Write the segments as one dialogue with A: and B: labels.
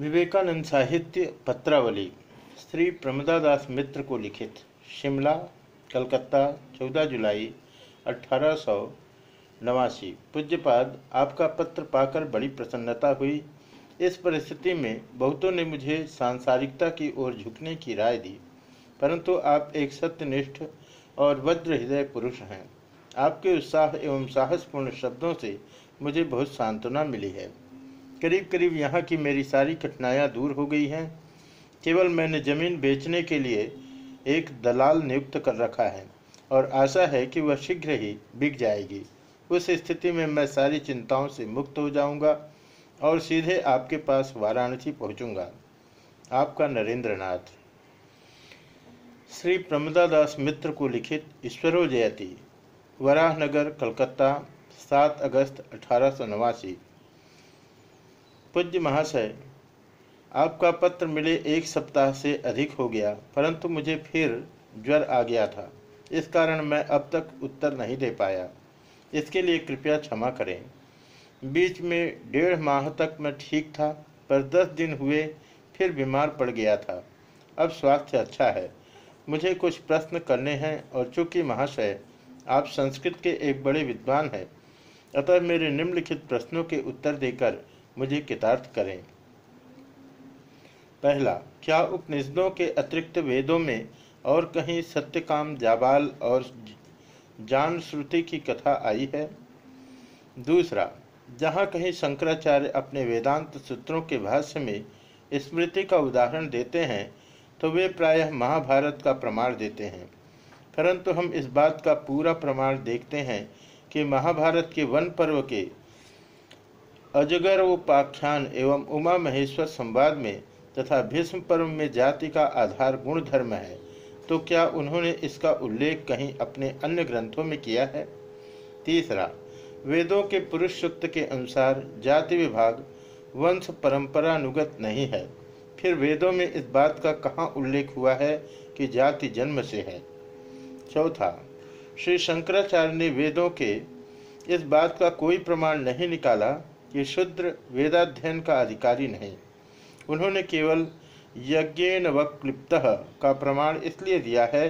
A: विवेकानंद साहित्य पत्रावली, श्री प्रमदादास मित्र को लिखित, शिमला, कलकत्ता 14 जुलाई, अठारह नवासी। पूज्यपाद, आपका पत्र पाकर बड़ी प्रसन्नता हुई। इस परिस्थिति में बहुतों ने मुझे सांसारिकता की ओर झुकने की राय दी, परंतु आप एक सत्यनिष्ठ और वज्र हृदय पुरुष हैं। आपके उत्साह एवं साहसपूर्ण शब्दों से मुझे बहुत सांत्वना मिली है। करीब करीब यहाँ की मेरी सारी कठिनाइयाँ दूर हो गई हैं। केवल मैंने ज़मीन बेचने के लिए एक दलाल नियुक्त कर रखा है और आशा है कि वह शीघ्र ही बिक जाएगी। उस स्थिति में मैं सारी चिंताओं से मुक्त हो जाऊँगा और सीधे आपके पास वाराणसी पहुंचूँगा। आपका नरेंद्र नाथ श्री प्रमदादास मित्र को लिखित ईश्वरो जयती। वराहनगर कलकत्ता 7 अगस्त अठारह सौ नवासी। पूज्य महाशय, आपका पत्र मिले एक सप्ताह से अधिक हो गया, परंतु मुझे फिर ज्वर आ गया था। इस कारण मैं अब तक उत्तर नहीं दे पाया। इसके लिए कृपया क्षमा करें। बीच में डेढ़ माह तक मैं ठीक था, पर दस दिन हुए, फिर बीमार पड़ गया था। अब स्वास्थ्य अच्छा है। मुझे कुछ प्रश्न करने हैं, और चूँकि महाशय, आप संस्कृत के एक बड़े विद्वान हैं, अतः मेरे निम्नलिखित प्रश्नों के उत्तर देकर मुझे कितार्थ करें। पहला, क्या उपनिषदों के अतिरिक्त वेदों में और कहीं सत्यकाम जाबाल और जान श्रुति की कथा आई है? दूसरा, जहाँ कहीं शंकराचार्य अपने वेदांत सूत्रों के भाष्य में स्मृति का उदाहरण देते हैं तो वे प्रायः महाभारत का प्रमाण देते हैं। परंतु हम इस बात का पूरा प्रमाण देखते हैं कि महाभारत के वन पर्व के अजगर उपाख्यान एवं उमा महेश्वर संवाद में तथा भीष्म पर्व में जाति का आधार गुण धर्म है तो क्या उन्होंने इसका उल्लेख कहीं अपने अन्य ग्रंथों में किया है? तीसरा, वेदों के पुरुष सूक्त के अनुसार जाति विभाग वंश परंपरानुगत नहीं है। फिर वेदों में इस बात का कहाँ उल्लेख हुआ है कि जाति जन्म से है? चौथा, श्री शंकराचार्य ने वेदों के इस बात का कोई प्रमाण नहीं निकाला कि शूद्र वेदाध्ययन का अधिकारी नहीं। उन्होंने केवल यज्ञ वक्लिप्त का प्रमाण इसलिए दिया है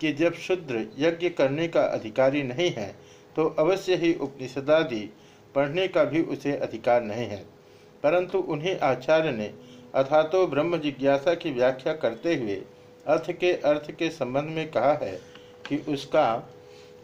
A: कि जब शूद्र यज्ञ करने का अधिकारी नहीं है तो अवश्य ही उपनिषदादि पढ़ने का भी उसे अधिकार नहीं है। परंतु उन्हें आचार्य ने अथा तो ब्रह्म जिज्ञासा की व्याख्या करते हुए अर्थ के अर्थ के संबंध में कहा है कि उसका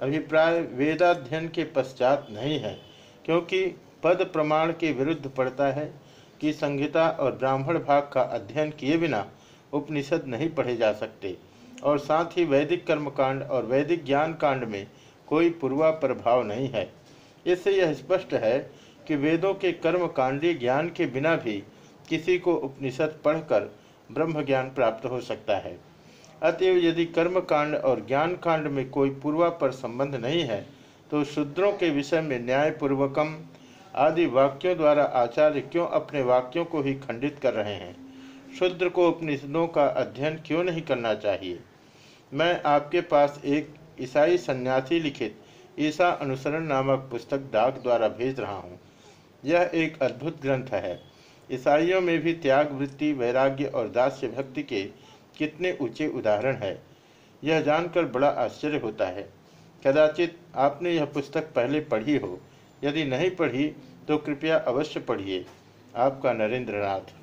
A: अभिप्राय वेदाध्ययन के पश्चात नहीं है, क्योंकि पद प्रमाण के विरुद्ध पड़ता है कि संहिता और ब्राह्मण भाग का अध्ययन किए बिना उपनिषद नहीं पढ़े जा सकते, और साथ ही वैदिक कर्मकांड और वैदिक ज्ञान कांड में कोई पूर्वा प्रभाव नहीं है। इससे यह स्पष्ट है कि वेदों के कर्म कांडी ज्ञान के बिना भी किसी को उपनिषद पढ़कर ब्रह्म ज्ञान प्राप्त हो सकता है। अतएव यदि कर्म कांड और ज्ञान कांड में कोई पूर्वापर संबंध नहीं है तो शूद्रों के विषय में न्यायपूर्वकम आदि वाक्यों द्वारा आचार्य क्यों अपने वाक्यों को ही खंडित कर रहे हैं? शुद्र को उपनिषदों का अध्ययन क्यों नहीं करना चाहिए? मैं आपके पास एक ईसाई सन्यासी लिखित ईसा अनुसरण नामक पुस्तक डाक द्वारा भेज रहा हूँ। यह एक अद्भुत ग्रंथ है। ईसाइयों में भी त्याग, वृत्ति, वैराग्य और दास्य भक्ति के कितने ऊँचे उदाहरण है, यह जानकर बड़ा आश्चर्य होता है। कदाचित आपने यह पुस्तक पहले पढ़ी हो यदि नहीं पढ़ी तो कृपया अवश्य पढ़िए। आपका नरेंद्र नाथ